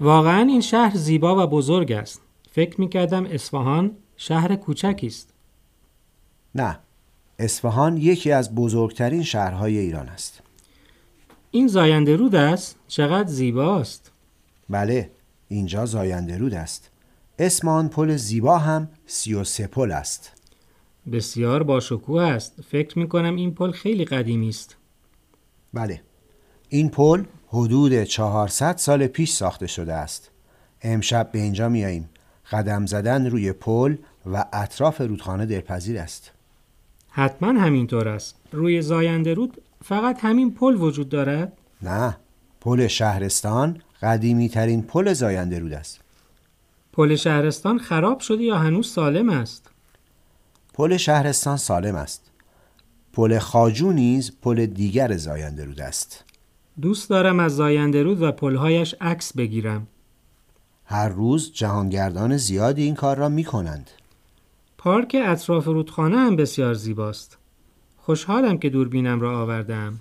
واقعا این شهر زیبا و بزرگ است. فکر می کردم اصفهان شهر کوچکی است. نه اصفهان یکی از بزرگترین شهرهای ایران است این زاینده رود است؟ چقدر زیباست. بله اینجا زاینده رود است اسم آن پل زیبا هم سی و سه پل است بسیار باشکوه است. فکر می کنم این پل خیلی قدیمی است. بله این پل حدود 400 سال پیش ساخته شده است. امشب به اینجا میاییم. قدم زدن روی پل و اطراف رودخانه دلپذیر است. حتما همینطور است. روی زاینده رود فقط همین پل وجود دارد؟ نه. پل شهرستان قدیمی ترین پل زاینده رود است. پل شهرستان خراب شده یا هنوز سالم است؟ پل شهرستان سالم است. پل خاجو نیز پل دیگر زاینده رود است. دوست دارم از زاینده رود و پلهایش عکس بگیرم. هر روز جهانگردان زیادی این کار را می کنند پارک اطراف رودخانه هم بسیار زیباست. خوشحالم که دوربینم را آوردم.